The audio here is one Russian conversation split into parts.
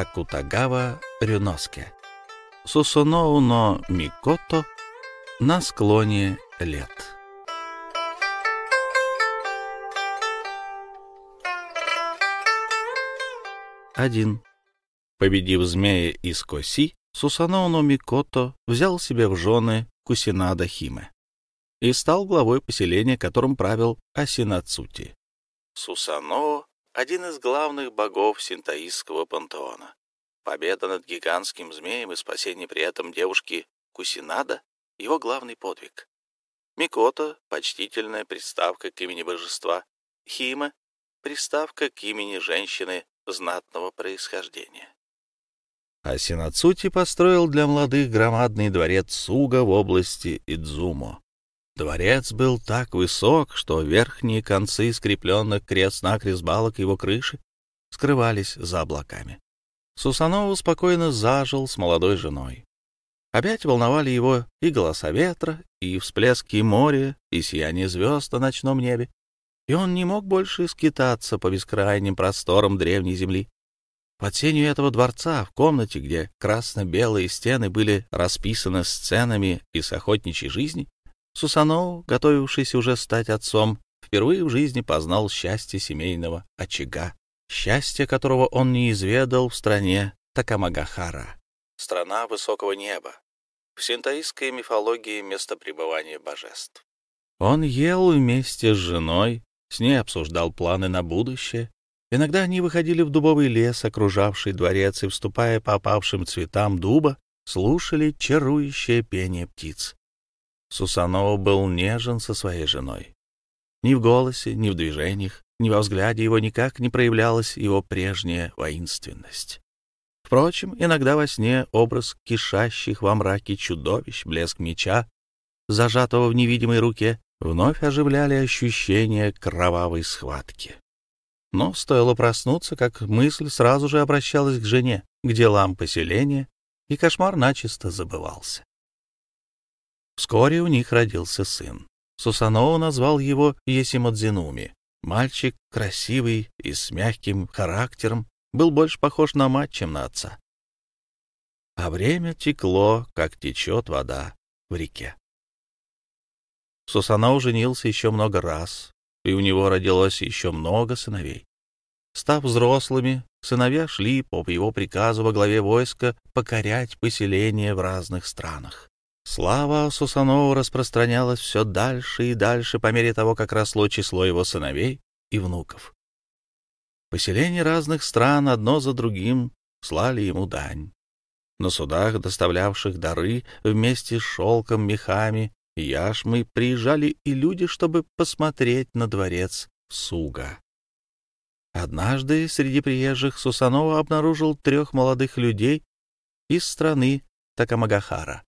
Акутагава Рюноске. Сусуноу но Микото на склоне лет. Один. Победив змея из Коси, Сусаноу но Микото взял себе в жены Кусинада Химе и стал главой поселения, которым правил Асинацути. Сусано — один из главных богов синтаистского пантеона. Победа над гигантским змеем и спасение при этом девушки Кусинада — его главный подвиг. Микото — почтительная приставка к имени божества. Хима — приставка к имени женщины знатного происхождения. А Синацути построил для молодых громадный дворец Суга в области Идзумо. Дворец был так высок, что верхние концы скрепленных крест-накрест балок его крыши скрывались за облаками. Сусанова спокойно зажил с молодой женой. Опять волновали его и голоса ветра, и всплески моря, и сияние звезд на ночном небе, и он не мог больше скитаться по бескрайним просторам древней земли. Под сенью этого дворца, в комнате, где красно-белые стены были расписаны сценами из охотничьей жизни, Сусанов, готовившийся уже стать отцом, впервые в жизни познал счастье семейного очага, счастье которого он не изведал в стране Такамагахара, страна высокого неба, в синтаистской мифологии место пребывания божеств. Он ел вместе с женой, с ней обсуждал планы на будущее. Иногда они выходили в дубовый лес, окружавший дворец, и, вступая по опавшим цветам дуба, слушали чарующее пение птиц. Сусанова был нежен со своей женой. Ни в голосе, ни в движениях, ни во взгляде его никак не проявлялась его прежняя воинственность. Впрочем, иногда во сне образ кишащих во мраке чудовищ, блеск меча, зажатого в невидимой руке, вновь оживляли ощущение кровавой схватки. Но стоило проснуться, как мысль сразу же обращалась к жене, к делам поселения, и кошмар начисто забывался. Вскоре у них родился сын. Сусаноу назвал его Есимадзинуми. Мальчик красивый и с мягким характером, был больше похож на мать, чем на отца. А время текло, как течет вода в реке. Сусаноу женился еще много раз, и у него родилось еще много сыновей. Став взрослыми, сыновья шли по его приказу во главе войска покорять поселения в разных странах. Слава Сусанову распространялась все дальше и дальше по мере того, как росло число его сыновей и внуков. Поселения разных стран одно за другим слали ему дань. На судах, доставлявших дары, вместе с шелком, мехами и яшмой приезжали и люди, чтобы посмотреть на дворец Суга. Однажды среди приезжих Сусанова обнаружил трех молодых людей из страны Такамагахара.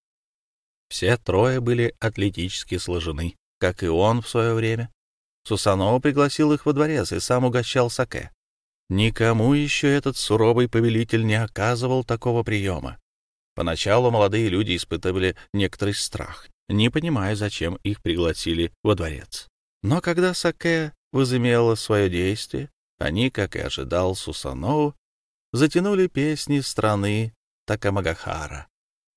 Все трое были атлетически сложены, как и он в свое время. Сусанова пригласил их во дворец и сам угощал саке. Никому еще этот суровый повелитель не оказывал такого приема. Поначалу молодые люди испытывали некоторый страх, не понимая, зачем их пригласили во дворец. Но когда саке возымело свое действие, они, как и ожидал Сусанову, затянули песни страны Такамагахара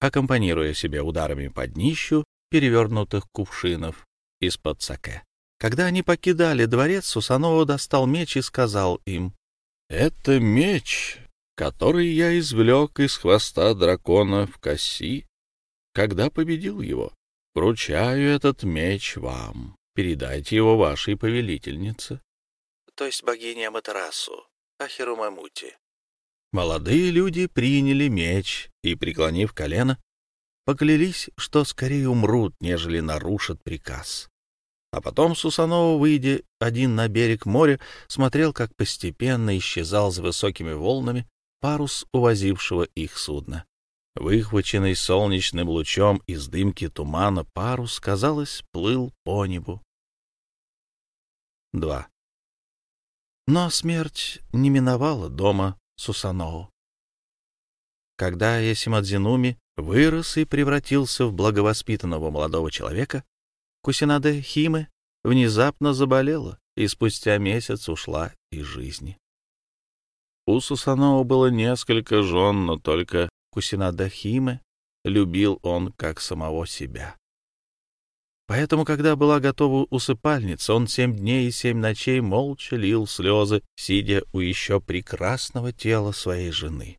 аккомпанируя себе ударами под днищу перевернутых кувшинов из-под саке. Когда они покидали дворец, Сусанова достал меч и сказал им, «Это меч, который я извлек из хвоста дракона в коси, когда победил его. Вручаю этот меч вам. Передайте его вашей повелительнице». То есть богине Аматерасу, Ахиру Мамути. Молодые люди приняли меч и, преклонив колено, поклялись, что скорее умрут, нежели нарушат приказ. А потом Сусанова, выйдя один на берег моря, смотрел, как постепенно исчезал за высокими волнами парус увозившего их судна. Выхваченный солнечным лучом из дымки тумана парус, казалось, плыл по небу. 2. Но смерть не миновала дома Сусаноу. Когда Ясимадзинуми вырос и превратился в благовоспитанного молодого человека, Кусинаде Химе внезапно заболела и спустя месяц ушла из жизни. У Сусанова было несколько жен, но только Кусинадахиме любил он как самого себя. Поэтому, когда была готова усыпальница, он семь дней и семь ночей молча лил слезы, сидя у еще прекрасного тела своей жены.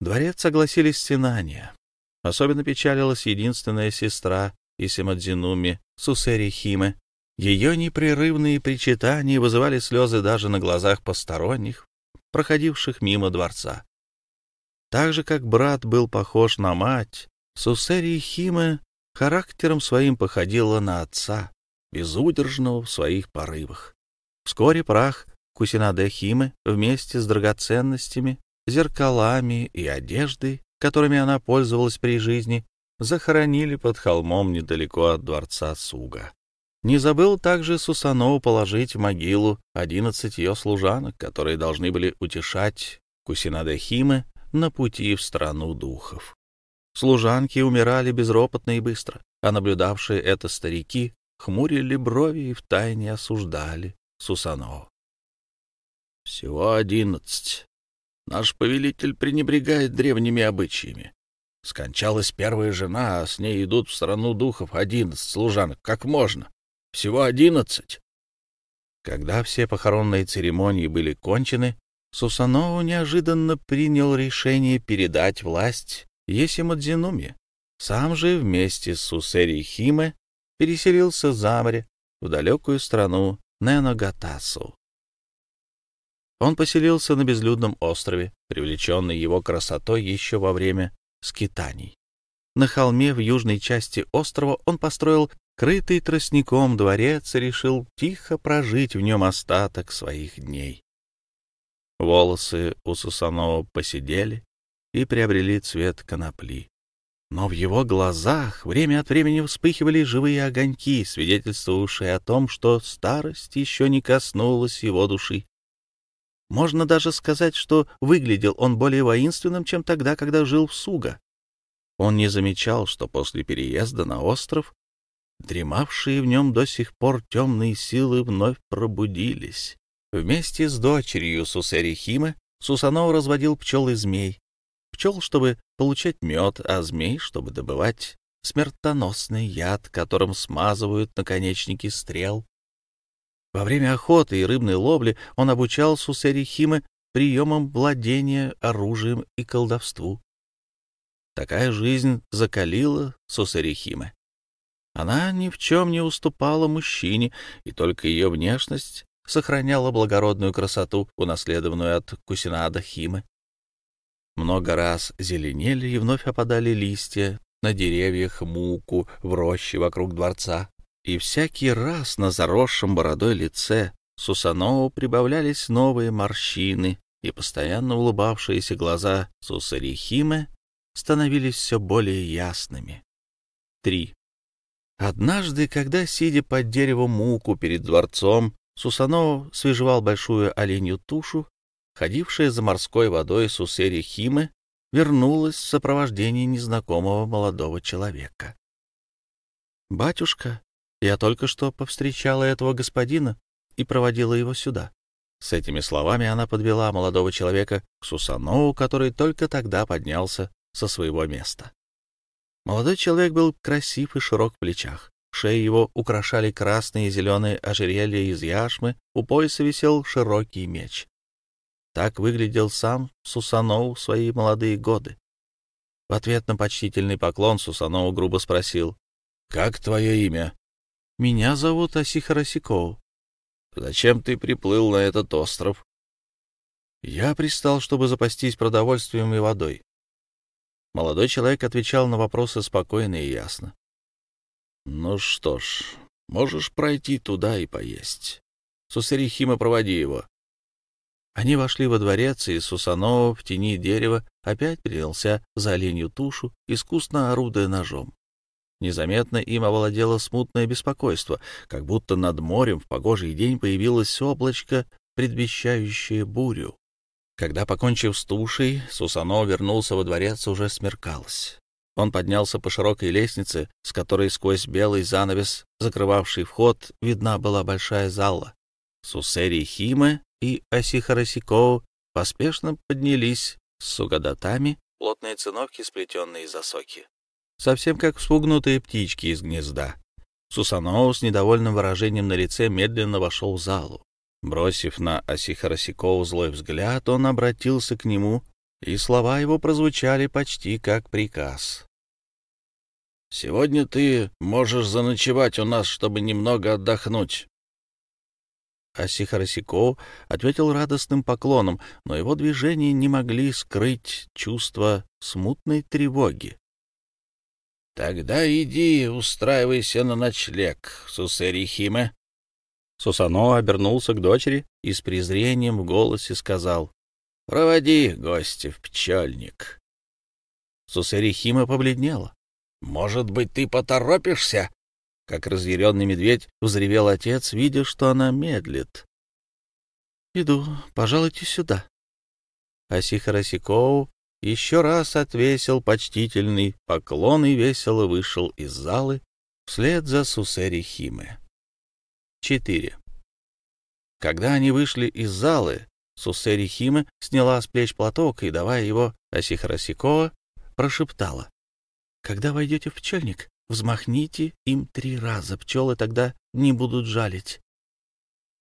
Дворец согласились стенания. Особенно печалилась единственная сестра Исимадзинуми Сусери Химе. Ее непрерывные причитания вызывали слезы даже на глазах посторонних, проходивших мимо дворца. Так же, как брат был похож на мать, Сусери Химе характером своим походила на отца, безудержного в своих порывах. Вскоре прах Кусинаде Химе вместе с драгоценностями, зеркалами и одеждой, которыми она пользовалась при жизни, захоронили под холмом недалеко от дворца Суга. Не забыл также Сусанову положить в могилу одиннадцать ее служанок, которые должны были утешать Кусинадехиме на пути в страну духов. Служанки умирали безропотно и быстро, а наблюдавшие это старики хмурили брови и втайне осуждали Сусанову. «Всего одиннадцать. Наш повелитель пренебрегает древними обычаями. Скончалась первая жена, а с ней идут в страну духов одиннадцать служанок. Как можно? Всего одиннадцать. Когда все похоронные церемонии были кончены, Сусанову неожиданно принял решение передать власть Есимадзинуме. Сам же вместе с Сусери Химе переселился за море в далекую страну Неногатасу. Он поселился на безлюдном острове, привлеченный его красотой еще во время скитаний. На холме в южной части острова он построил крытый тростником дворец и решил тихо прожить в нем остаток своих дней. Волосы у Сусанова посидели и приобрели цвет конопли. Но в его глазах время от времени вспыхивали живые огоньки, свидетельствовавшие о том, что старость еще не коснулась его души. Можно даже сказать, что выглядел он более воинственным, чем тогда, когда жил в Суга. Он не замечал, что после переезда на остров дремавшие в нем до сих пор темные силы вновь пробудились. Вместе с дочерью Сусерихима Сусанов разводил пчел и змей. Пчел, чтобы получать мед, а змей, чтобы добывать смертоносный яд, которым смазывают наконечники стрел. Во время охоты и рыбной ловли он обучал Сусерихиме приемам владения оружием и колдовству. Такая жизнь закалила Сусерихиме. Она ни в чем не уступала мужчине, и только ее внешность сохраняла благородную красоту, унаследованную от Кусинада Химы. Много раз зеленели и вновь опадали листья на деревьях муку в роще вокруг дворца, и всякий раз на заросшем бородой лице Сусанову прибавлялись новые морщины, и постоянно улыбавшиеся глаза Сусарихиме становились все более ясными. 3. Однажды, когда, сидя под деревом муку перед дворцом, Сусанов свежевал большую оленью тушу, ходившая за морской водой Сусери Химы, вернулась в сопровождении незнакомого молодого человека. «Батюшка, я только что повстречала этого господина и проводила его сюда». С этими словами она подвела молодого человека к Сусанову, который только тогда поднялся со своего места. Молодой человек был красив и широк в плечах. Шеи его украшали красные и зеленые ожерелья из яшмы, у пояса висел широкий меч. Так выглядел сам Сусанов в свои молодые годы. В ответ на почтительный поклон Сусанов грубо спросил, «Как твое имя?» «Меня зовут Асиха «Зачем ты приплыл на этот остров?» «Я пристал, чтобы запастись продовольствием и водой. Молодой человек отвечал на вопросы спокойно и ясно. «Ну что ж, можешь пройти туда и поесть. Сусерихима, проводи его». Они вошли во дворец, и Сусанова в тени дерева опять принялся за оленью тушу, искусно орудуя ножом. Незаметно им овладело смутное беспокойство, как будто над морем в погожий день появилось облачко, предвещающее бурю. Когда, покончив с тушей, Сусано вернулся во дворец, уже смеркалось. Он поднялся по широкой лестнице, с которой сквозь белый занавес, закрывавший вход, видна была большая зала. Сусери Химе и Асихарасико поспешно поднялись с сугадатами, плотные циновки, сплетенные из осоки, совсем как вспугнутые птички из гнезда. Сусаноу с недовольным выражением на лице медленно вошел в залу. Бросив на Асихарасикову злой взгляд, он обратился к нему, и слова его прозвучали почти как приказ. «Сегодня ты можешь заночевать у нас, чтобы немного отдохнуть. Асихарасико ответил радостным поклоном, но его движения не могли скрыть чувство смутной тревоги. — Тогда иди, устраивайся на ночлег, Сусерихиме. Сусано обернулся к дочери и с презрением в голосе сказал, — Проводи гостя в пчельник. Сусерихима побледнела. — Может быть, ты поторопишься? Как разъяренный медведь взревел отец, видя, что она медлит. — Иду, пожалуйте сюда. Асихарасикоу еще раз отвесил почтительный поклон и весело вышел из залы вслед за Сусери Химе. 4. Когда они вышли из залы, Сусери Химе сняла с плеч платок и, давая его Асихарасикоа, прошептала. — Когда войдете в пчельник, Взмахните им три раза, пчелы тогда не будут жалить.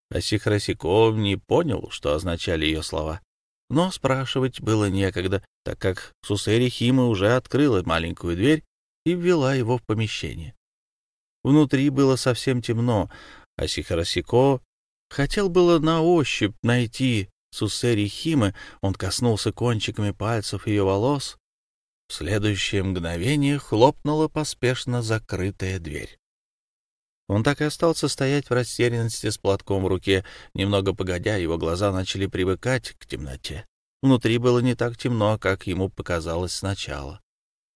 Осихросиков не понял, что означали ее слова, но спрашивать было некогда, так как Сусери Хима уже открыла маленькую дверь и ввела его в помещение. Внутри было совсем темно, а Сихарасико хотел было на ощупь найти Сусери Химы, он коснулся кончиками пальцев ее волос, в следующее мгновение хлопнула поспешно закрытая дверь. Он так и остался стоять в растерянности с платком в руке. Немного погодя, его глаза начали привыкать к темноте. Внутри было не так темно, как ему показалось сначала.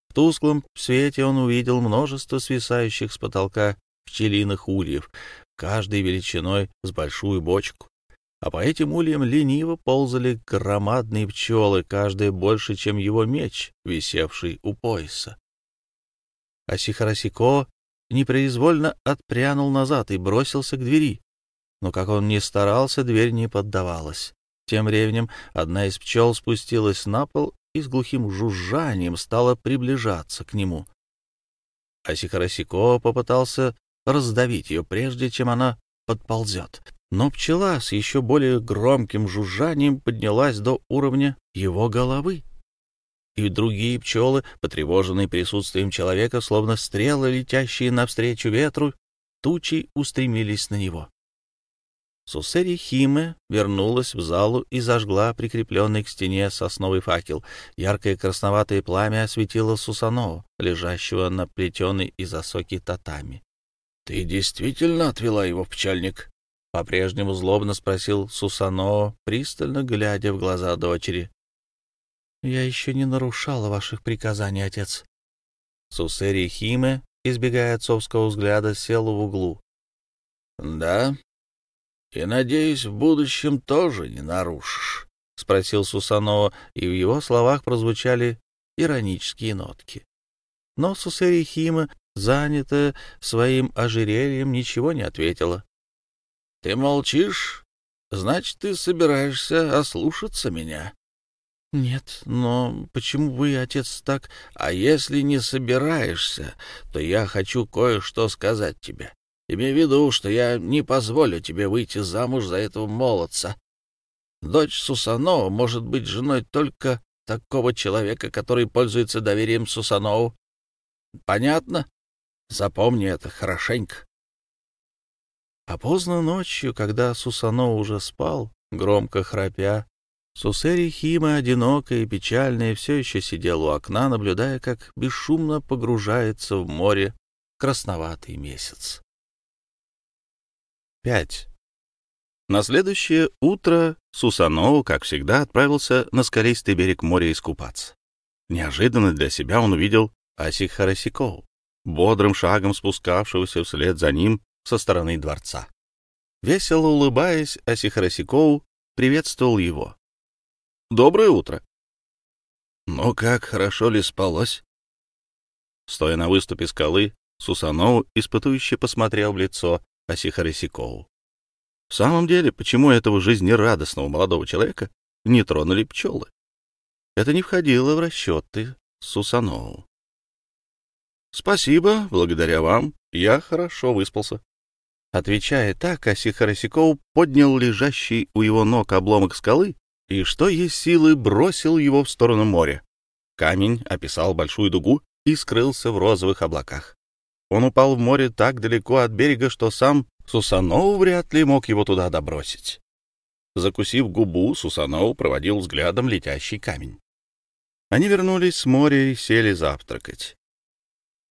В тусклом свете он увидел множество свисающих с потолка пчелиных ульев, каждой величиной с большую бочку а по этим ульям лениво ползали громадные пчелы, каждая больше, чем его меч, висевший у пояса. Асихарасико непроизвольно отпрянул назад и бросился к двери. Но как он ни старался, дверь не поддавалась. Тем временем одна из пчел спустилась на пол и с глухим жужжанием стала приближаться к нему. Асихарасико попытался раздавить ее, прежде чем она подползет. Но пчела с еще более громким жужжанием поднялась до уровня его головы. И другие пчелы, потревоженные присутствием человека, словно стрелы, летящие навстречу ветру, тучей устремились на него. Сусери Химе вернулась в залу и зажгла прикрепленный к стене сосновый факел. Яркое красноватое пламя осветило Сусано, лежащего на плетеной из осоки татами. — Ты действительно отвела его в пчельник? — по-прежнему злобно спросил Сусано, пристально глядя в глаза дочери. — Я еще не нарушала ваших приказаний, отец. Сусери Химе, избегая отцовского взгляда, сел в углу. — Да? И, надеюсь, в будущем тоже не нарушишь? — спросил Сусано, и в его словах прозвучали иронические нотки. Но Сусери Химе, занятая своим ожерельем, ничего не ответила. — Ты молчишь? Значит, ты собираешься ослушаться меня. — Нет, но почему вы, отец, так... А если не собираешься, то я хочу кое-что сказать тебе. Имей в виду, что я не позволю тебе выйти замуж за этого молодца. Дочь Сусанова может быть женой только такого человека, который пользуется доверием Сусанову. Понятно? Запомни это хорошенько. А поздно ночью, когда Сусано уже спал, громко храпя, Сусери Хима, одинокая и печальная, все еще сидел у окна, наблюдая, как бесшумно погружается в море красноватый месяц. 5. На следующее утро Сусано, как всегда, отправился на скалистый берег моря искупаться. Неожиданно для себя он увидел Асих Харасикоу, бодрым шагом спускавшегося вслед за ним со стороны дворца. Весело улыбаясь, Асихарасикоу приветствовал его. «Доброе утро!» «Ну как, хорошо ли спалось?» Стоя на выступе скалы, Сусаноу испытующе посмотрел в лицо Асихарасикоу. В самом деле, почему этого жизнерадостного молодого человека не тронули пчелы. Это не входило в расчеты Сусаноу. «Спасибо, благодаря вам, я хорошо выспался». Отвечая так, Асихарасикоу поднял лежащий у его ног обломок скалы и, что есть силы, бросил его в сторону моря. Камень описал большую дугу и скрылся в розовых облаках. Он упал в море так далеко от берега, что сам Сусаноу вряд ли мог его туда добросить. Закусив губу, Сусаноу проводил взглядом летящий камень. Они вернулись с моря и сели завтракать.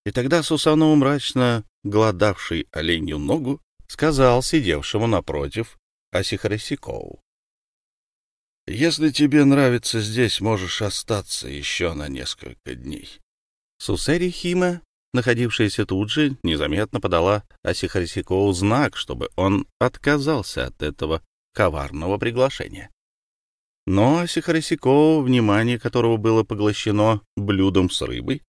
И тогда Сусаноу, мрачно гладавший оленью ногу, сказал сидевшему напротив Асихарасикоу. «Если тебе нравится здесь, можешь остаться еще на несколько дней». Сусери Хима, находившаяся тут же, незаметно подала Асихарасикоу знак, чтобы он отказался от этого коварного приглашения. Но Асихарасикоу, внимание которого было поглощено блюдом с рыбой,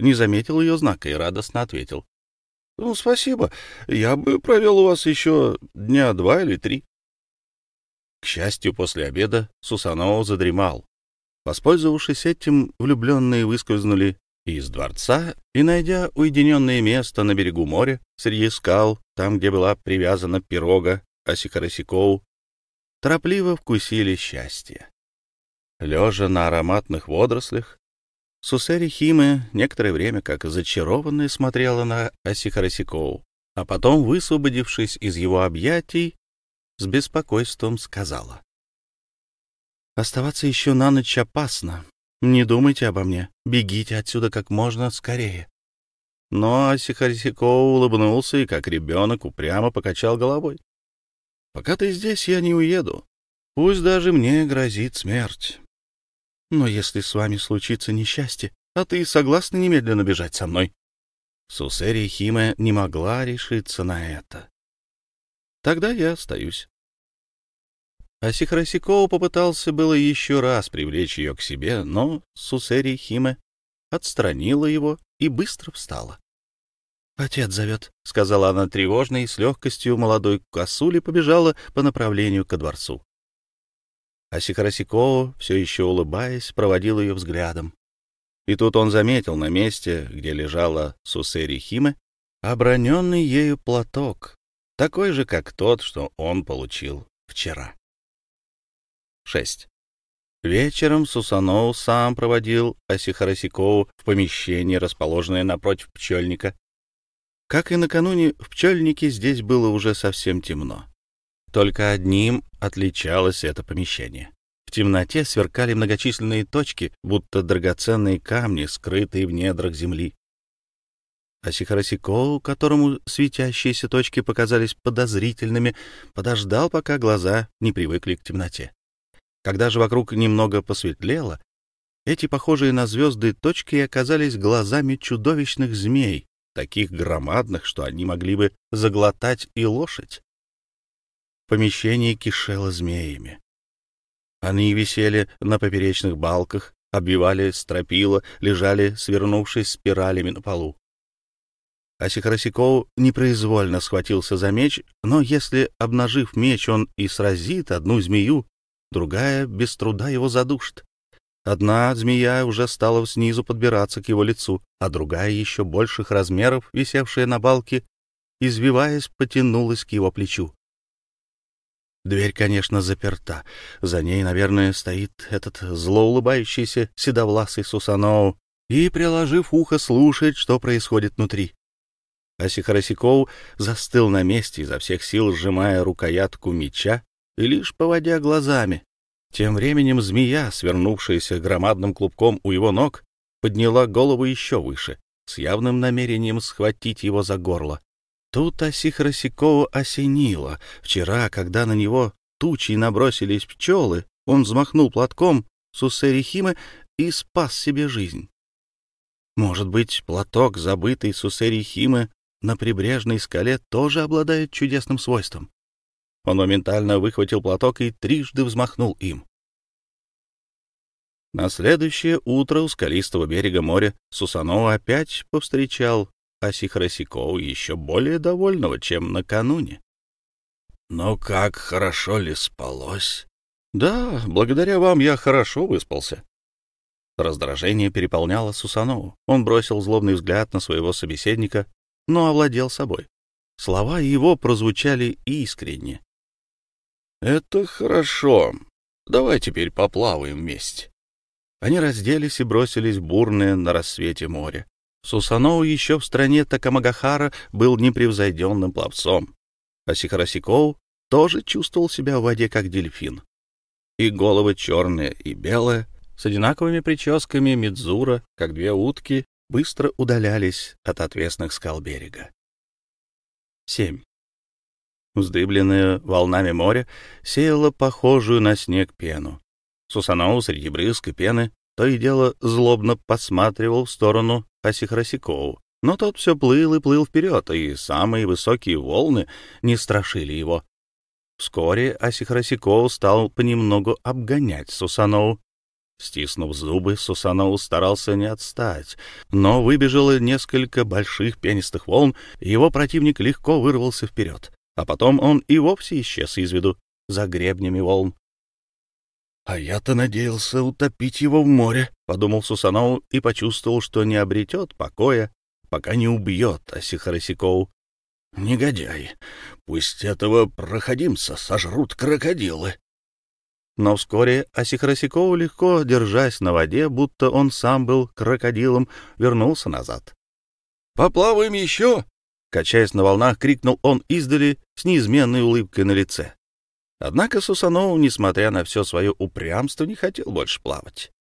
не заметил ее знака и радостно ответил. — Ну, спасибо. Я бы провел у вас еще дня два или три. К счастью, после обеда Сусаноу задремал. Воспользовавшись этим, влюбленные выскользнули из дворца и, найдя уединенное место на берегу моря, среди скал, там, где была привязана пирога Асихарасикоу, торопливо вкусили счастье. Лежа на ароматных водорослях, Сусери Химе некоторое время как зачарованная смотрела на Асихарасикоу, а потом, высвободившись из его объятий, с беспокойством сказала. «Оставаться еще на ночь опасно. Не думайте обо мне. Бегите отсюда как можно скорее». Но Асихарасикоу улыбнулся и, как ребенок, упрямо покачал головой. «Пока ты здесь, я не уеду. Пусть даже мне грозит смерть. Но если с вами случится несчастье, а ты согласна немедленно бежать со мной?» Сусери Химе не могла решиться на это. «Тогда я остаюсь». А Сихарасикоу попытался было еще раз привлечь ее к себе, но Сусери Химе отстранила его и быстро встала. «Отец зовет», — сказала она тревожно и с легкостью молодой косули побежала по направлению ко дворцу. А Сикарасикоо, все еще улыбаясь, проводил ее взглядом. И тут он заметил на месте, где лежала Сусери Химе, оброненный ею платок, такой же, как тот, что он получил вчера. 6. Вечером Сусаноу сам проводил Асихарасикоу в помещении, расположенное напротив пчельника. Как и накануне, в пчельнике здесь было уже совсем темно. Только одним отличалось это помещение. В темноте сверкали многочисленные точки, будто драгоценные камни, скрытые в недрах земли. А Сихарасикоу, которому светящиеся точки показались подозрительными, подождал, пока глаза не привыкли к темноте. Когда же вокруг немного посветлело, эти похожие на звезды точки оказались глазами чудовищных змей, таких громадных, что они могли бы заглотать и лошадь. Помещение кишело змеями. Они висели на поперечных балках, обвивали стропила, лежали, свернувшись спиралями на полу. Асихарасикоу непроизвольно схватился за меч, но если, обнажив меч, он и сразит одну змею, другая без труда его задушит. Одна змея уже стала снизу подбираться к его лицу, а другая, еще больших размеров, висевшая на балке, извиваясь, потянулась к его плечу. Дверь, конечно, заперта. За ней, наверное, стоит этот злоулыбающийся седовласый Сусаноу и, приложив ухо, слушает, что происходит внутри. Асихарасикоу застыл на месте, изо всех сил сжимая рукоятку меча и лишь поводя глазами. Тем временем змея, свернувшаяся громадным клубком у его ног, подняла голову еще выше, с явным намерением схватить его за горло. Тут Асихарасикоу осенило. Вчера, когда на него тучи набросились пчелы, он взмахнул платком Сусерихима и спас себе жизнь. Может быть, платок, забытый Сусерихима на прибрежной скале, тоже обладает чудесным свойством. Он моментально выхватил платок и трижды взмахнул им. На следующее утро у скалистого берега моря Сусанова опять повстречал Асихрасикоу еще более довольного, чем накануне. — Но как хорошо ли спалось? Да, благодаря вам я хорошо выспался. Раздражение переполняло Сусанову. Он бросил злобный взгляд на своего собеседника, но овладел собой. Слова его прозвучали искренне. «Это хорошо. Давай теперь поплаваем вместе». Они разделись и бросились в бурное на рассвете море. Сусаноу еще в стране Такамагахара был непревзойденным пловцом, а Сихарасикоу тоже чувствовал себя в воде как дельфин. И головы черные и белые, с одинаковыми прическами Мидзура, как две утки, быстро удалялись от отвесных скал берега. 7. Вздыбленное волнами море сеяло похожую на снег пену. Сусаноу среди брызг и пены то и дело злобно посматривал в сторону Асихрасикову, но тот все плыл и плыл вперед, и самые высокие волны не страшили его. Вскоре Асихрасиков стал понемногу обгонять Сусаноу. Стиснув зубы, Сусаноу старался не отстать, но выбежало несколько больших пенистых волн, и его противник легко вырвался вперед, а потом он и вовсе исчез из виду за гребнями волн. «А я-то надеялся утопить его в море», — подумал Сусанов и почувствовал, что не обретет покоя, пока не убьет Асихарасикову. «Негодяй! Пусть этого проходимца сожрут крокодилы!» Но вскоре Асихарасиков, легко держась на воде, будто он сам был крокодилом, вернулся назад. «Поплаваем еще!» — качаясь на волнах, крикнул он издали с неизменной улыбкой на лице. Однако Сусанов, несмотря на все свое упрямство, не хотел больше плавать.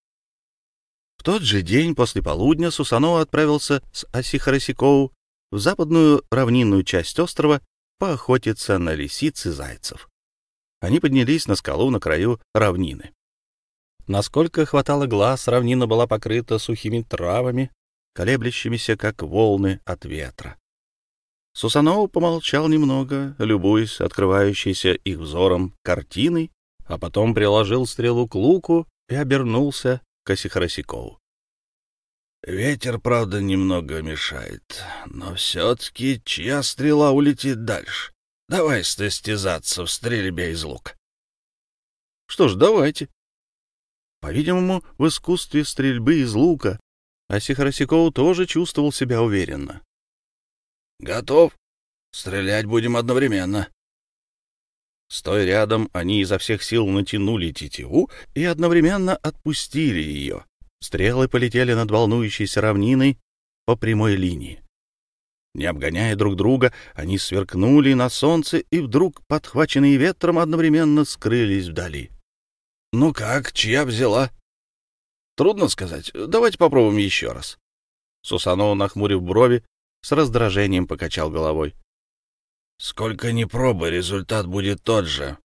В тот же день после полудня Сусанов отправился с Асихарасикову в западную равнинную часть острова поохотиться на лисиц и зайцев. Они поднялись на скалу на краю равнины. Насколько хватало глаз, равнина была покрыта сухими травами, колеблющимися, как волны от ветра. Сусанов помолчал немного, любуясь открывающейся их взором картиной, а потом приложил стрелу к луку и обернулся к Осихарасикову. «Ветер, правда, немного мешает, но все-таки чья стрела улетит дальше? Давай состязаться в стрельбе из лука». «Что ж, давайте». По-видимому, в искусстве стрельбы из лука Осихарасиков тоже чувствовал себя уверенно. «Готов. Стрелять будем одновременно». Стоя рядом, они изо всех сил натянули тетиву и одновременно отпустили ее. Стрелы полетели над волнующейся равниной по прямой линии. Не обгоняя друг друга, они сверкнули на солнце и вдруг, подхваченные ветром, одновременно скрылись вдали. «Ну как, чья взяла?» «Трудно сказать. Давайте попробуем еще раз». Сусанова, нахмурив брови, с раздражением покачал головой. «Сколько ни пробы, результат будет тот же.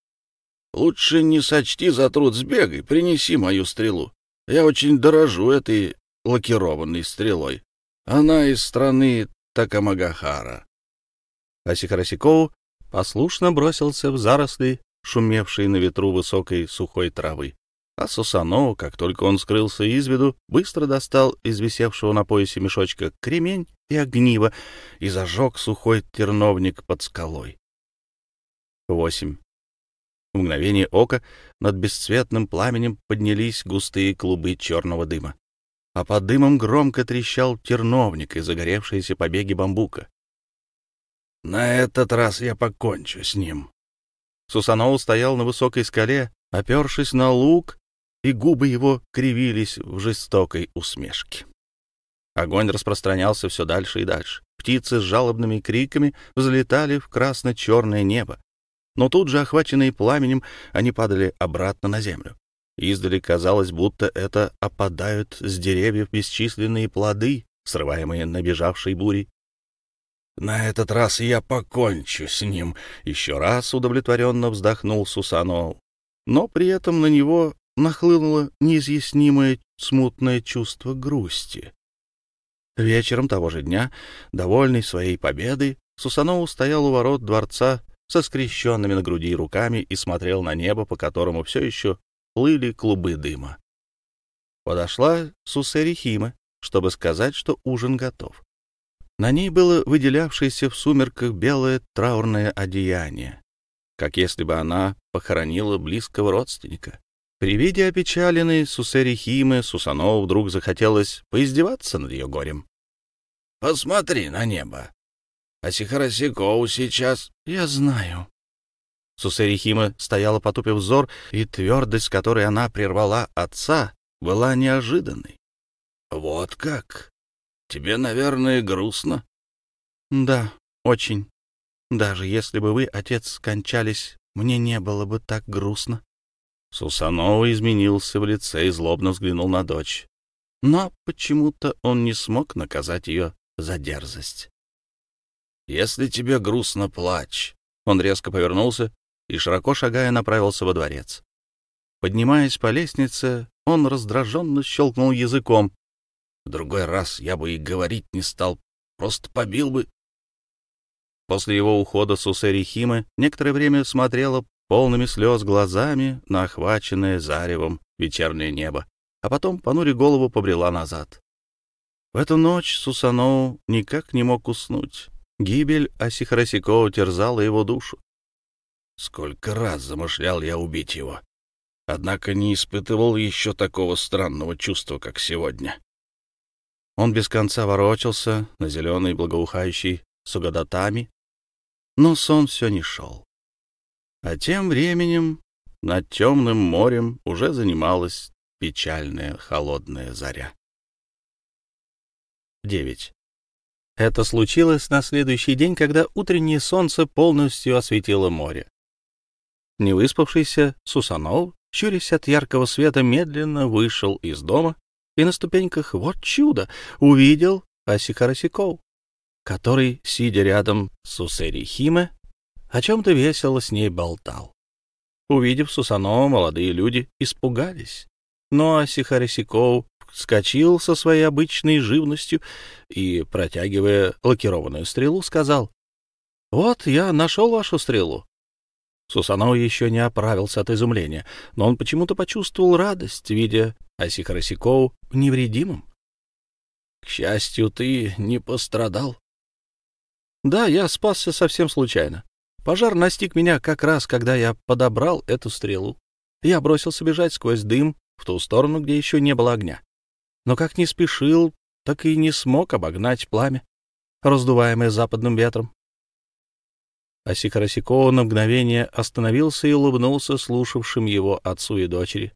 Лучше не сочти за труд сбегай, принеси мою стрелу. Я очень дорожу этой лакированной стрелой. Она из страны Такамагахара». Асихарасикову послушно бросился в заросли, шумевшей на ветру высокой сухой травы. А Сусано, как только он скрылся из виду, быстро достал из висевшего на поясе мешочка кремень и огниво и зажег сухой терновник под скалой. Восемь. В мгновение ока над бесцветным пламенем поднялись густые клубы черного дыма, а под дымом громко трещал терновник и загоревшиеся побеги бамбука. «На этот раз я покончу с ним». Сусанов стоял на высокой скале, опершись на лук и губы его кривились в жестокой усмешке. Огонь распространялся все дальше и дальше. Птицы с жалобными криками взлетали в красно-черное небо. Но тут же, охваченные пламенем, они падали обратно на землю. Издали казалось, будто это опадают с деревьев бесчисленные плоды, срываемые набежавшей бурей. «На этот раз я покончу с ним», — еще раз удовлетворенно вздохнул Сусанов. Но при этом на него нахлынуло неизъяснимое смутное чувство грусти. Вечером того же дня, довольный своей победой, Сусанов стоял у ворот дворца со скрещенными на груди руками и смотрел на небо, по которому все еще плыли клубы дыма. Подошла Сусери Хима, чтобы сказать, что ужин готов. На ней было выделявшееся в сумерках белое траурное одеяние. как если бы она похоронила близкого родственника. При виде опечаленной Сусери Химы Сусанову вдруг захотелось поиздеваться над ее горем. — Посмотри на небо. А Сихарасикоу сейчас... — Я знаю. Сусери Хима стояла, потупив взор, и твердость, которой она прервала отца, была неожиданной. — Вот как? Тебе, наверное, грустно? — Да, очень. Даже если бы вы, отец, скончались, мне не было бы так грустно. Сусанова изменился в лице и злобно взглянул на дочь. Но почему-то он не смог наказать ее за дерзость. «Если тебе грустно, плачь». Он резко повернулся и, широко шагая, направился во дворец. Поднимаясь по лестнице, он раздраженно щелкнул языком. «В другой раз я бы и говорить не стал, просто побил бы После его ухода Сусери Химы некоторое время смотрела полными слез глазами на охваченное заревом вечернее небо, а потом, понуря голову, побрела назад. В эту ночь Сусаноу никак не мог уснуть. Гибель Асихарасикова терзала его душу. Сколько раз замышлял я убить его, однако не испытывал еще такого странного чувства, как сегодня. Он без конца ворочался на зеленой благоухающей сугадатами, но сон все не шел. А тем временем над темным морем уже занималась печальная холодная заря. 9. Это случилось на следующий день, когда утреннее солнце полностью осветило море. Невыспавшийся Сусанов, щурясь от яркого света, медленно вышел из дома и на ступеньках, вот чудо, увидел Асихарасиков который, сидя рядом с Усери Химе, о чем-то весело с ней болтал. Увидев Сусанова, молодые люди испугались. Но Асихарисиков вскочил со своей обычной живностью и, протягивая лакированную стрелу, сказал, «Вот, я нашел вашу стрелу». Сусанов еще не оправился от изумления, но он почему-то почувствовал радость, видя Асихарисиков невредимым. — К счастью, ты не пострадал, да, я спасся совсем случайно. Пожар настиг меня как раз, когда я подобрал эту стрелу. Я бросился бежать сквозь дым в ту сторону, где еще не было огня. Но как не спешил, так и не смог обогнать пламя, раздуваемое западным ветром. Асикарасикова на мгновение остановился и улыбнулся слушавшим его отцу и дочери.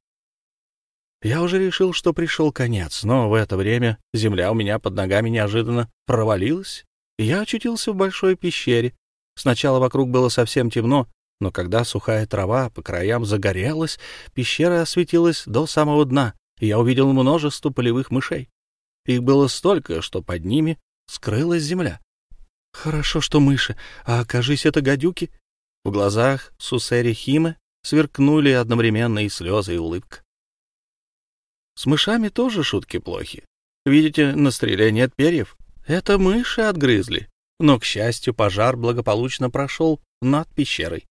Я уже решил, что пришел конец, но в это время земля у меня под ногами неожиданно провалилась, я очутился в большой пещере. Сначала вокруг было совсем темно, но когда сухая трава по краям загорелась, пещера осветилась до самого дна, и я увидел множество полевых мышей. Их было столько, что под ними скрылась земля. Хорошо, что мыши, а окажись это гадюки. В глазах Сусери Химы сверкнули одновременно и слезы, и улыбка. С мышами тоже шутки плохи. Видите, на стреле нет перьев. Это мыши отгрызли, но, к счастью, пожар благополучно прошел над пещерой.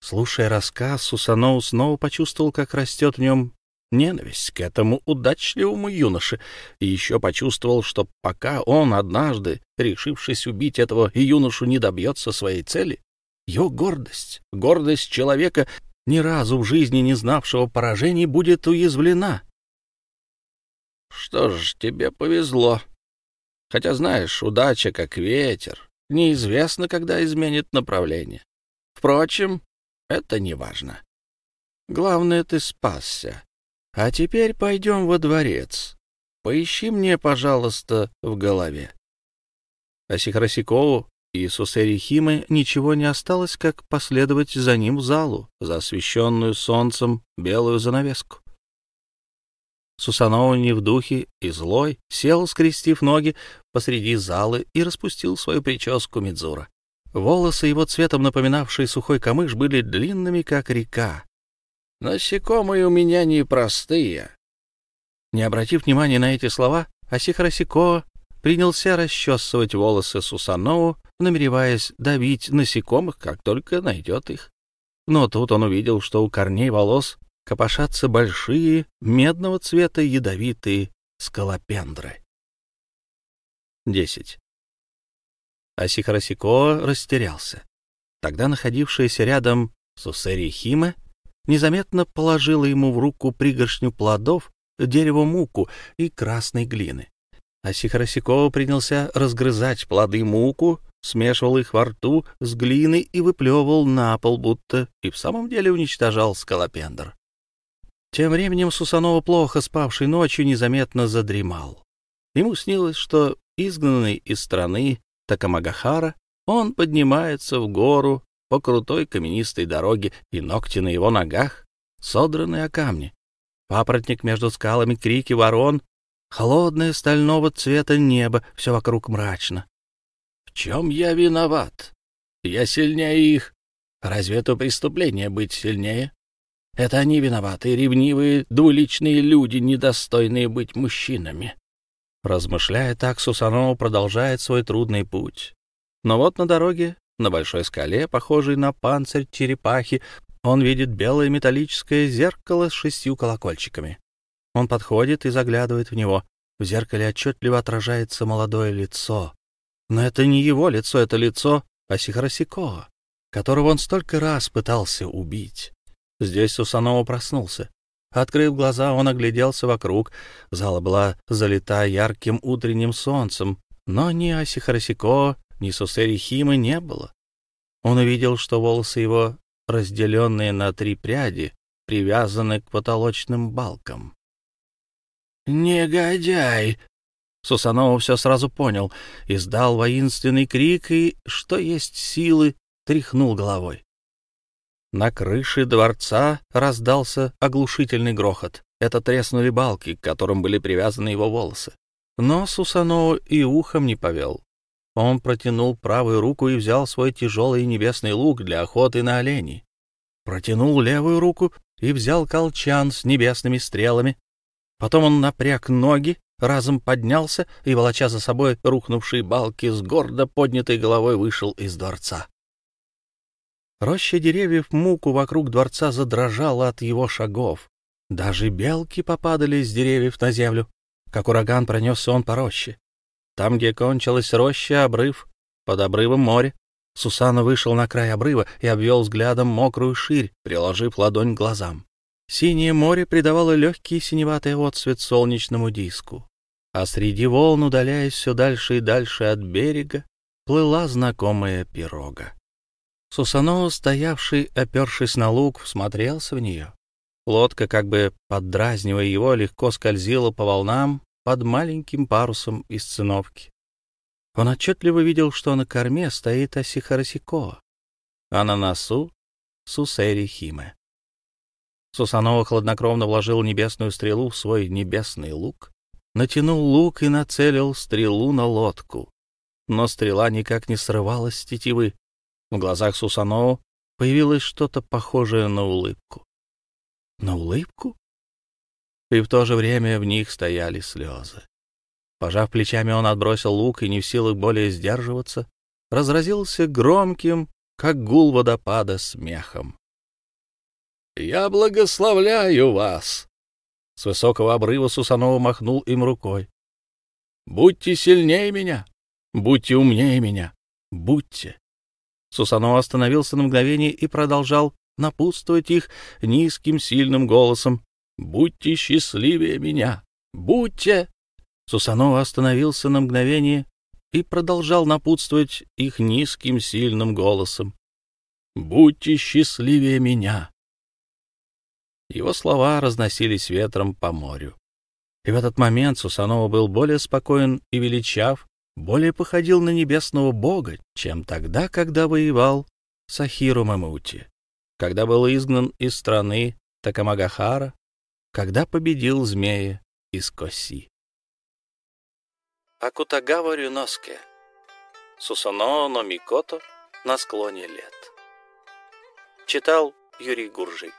Слушая рассказ, Сусаноу снова почувствовал, как растет в нем ненависть к этому удачливому юноше, и еще почувствовал, что пока он однажды, решившись убить этого юношу, не добьется своей цели, его гордость, гордость человека, ни разу в жизни не знавшего поражений, будет уязвлена. — Что ж, тебе повезло, Хотя, знаешь, удача как ветер, неизвестно, когда изменит направление. Впрочем, это не важно. Главное, ты спасся. А теперь пойдем во дворец. Поищи мне, пожалуйста, в голове. А и Сусери Химы ничего не осталось, как последовать за ним в залу, за освещенную солнцем белую занавеску. Сусанова не в духе и злой, сел, скрестив ноги посреди залы и распустил свою прическу Мидзура. Волосы его цветом напоминавшие сухой камыш были длинными, как река. «Насекомые у меня непростые». Не обратив внимания на эти слова, Асихарасико принялся расчесывать волосы Сусанову, намереваясь давить насекомых, как только найдет их. Но тут он увидел, что у корней волос копошатся большие, медного цвета ядовитые скалопендры. 10. Асихарасико растерялся. Тогда находившаяся рядом Сусери Химе незаметно положила ему в руку пригоршню плодов, дерево муку и красной глины. А Сихарасикова принялся разгрызать плоды муку, смешивал их во рту с глиной и выплевывал на пол, будто и в самом деле уничтожал скалопендр. Тем временем Сусанова, плохо спавший ночью, незаметно задремал. Ему снилось, что, изгнанный из страны Такамагахара, он поднимается в гору по крутой каменистой дороге, и ногти на его ногах содраны о камни. Папоротник между скалами, крики ворон, холодное стального цвета небо, все вокруг мрачно. В чем я виноват? Я сильнее их. Разве это преступление быть сильнее? Это они виноваты, ревнивые, двуличные люди, недостойные быть мужчинами. Размышляя так, Сусанова продолжает свой трудный путь. Но вот на дороге, на большой скале, похожей на панцирь черепахи, он видит белое металлическое зеркало с шестью колокольчиками. Он подходит и заглядывает в него. В зеркале отчетливо отражается молодое лицо. Но это не его лицо, это лицо Асихарасикоа, которого он столько раз пытался убить. Здесь Сусанова проснулся. Открыв глаза, он огляделся вокруг. Зала была залита ярким утренним солнцем, но ни Асихарасико, ни Сусери Химы не было. Он увидел, что волосы его, разделенные на три пряди, привязаны к потолочным балкам. «Негодяй!» Сусанова все сразу понял, издал воинственный крик и, что есть силы, тряхнул головой. На крыше дворца раздался оглушительный грохот. Это треснули балки, к которым были привязаны его волосы. Но Сусано и ухом не повел. Он протянул правую руку и взял свой тяжелый небесный лук для охоты на оленей. Протянул левую руку и взял колчан с небесными стрелами. Потом он напряг ноги, разом поднялся и, волоча за собой рухнувшие балки, с гордо поднятой головой вышел из дворца. Роща деревьев муку вокруг дворца задрожала от его шагов. Даже белки попадали с деревьев на землю. Как ураган пронесся он по роще. Там, где кончилась роща, обрыв, под обрывом море, Сусана вышел на край обрыва и обвел взглядом мокрую ширь, приложив ладонь к глазам. Синее море придавало легкий синеватый отсвет солнечному диску. А среди волн, удаляясь все дальше и дальше от берега, плыла знакомая пирога. Сусаноо, стоявший, опершись на лук, всмотрелся в нее. Лодка, как бы поддразнивая его, легко скользила по волнам под маленьким парусом из циновки. Он отчетливо видел, что на корме стоит Асихарасико, а на носу — Сусери Химе. Сусанова хладнокровно вложил небесную стрелу в свой небесный лук, натянул лук и нацелил стрелу на лодку. Но стрела никак не срывалась с тетивы. В глазах Сусаноу появилось что-то похожее на улыбку. На улыбку? И в то же время в них стояли слезы. Пожав плечами, он отбросил лук и, не в силах более сдерживаться, разразился громким, как гул водопада, смехом. «Я благословляю вас!» С высокого обрыва Сусанова махнул им рукой. «Будьте сильнее меня! Будьте умнее меня! Будьте!» Сусано остановился на мгновение и продолжал напутствовать их низким сильным голосом. «Будьте счастливее меня! Будьте!» Сусанова остановился на мгновение и продолжал напутствовать их низким сильным голосом. «Будьте счастливее меня!» Его слова разносились ветром по морю. И в этот момент Сусанова был более спокоен и величав, более походил на небесного бога, чем тогда, когда воевал с Ахиру Мамути, когда был изгнан из страны Такамагахара, когда победил змея из Коси. Акутагава Рюноске. Сусано Номикото на склоне лет. Читал Юрий Гуржий.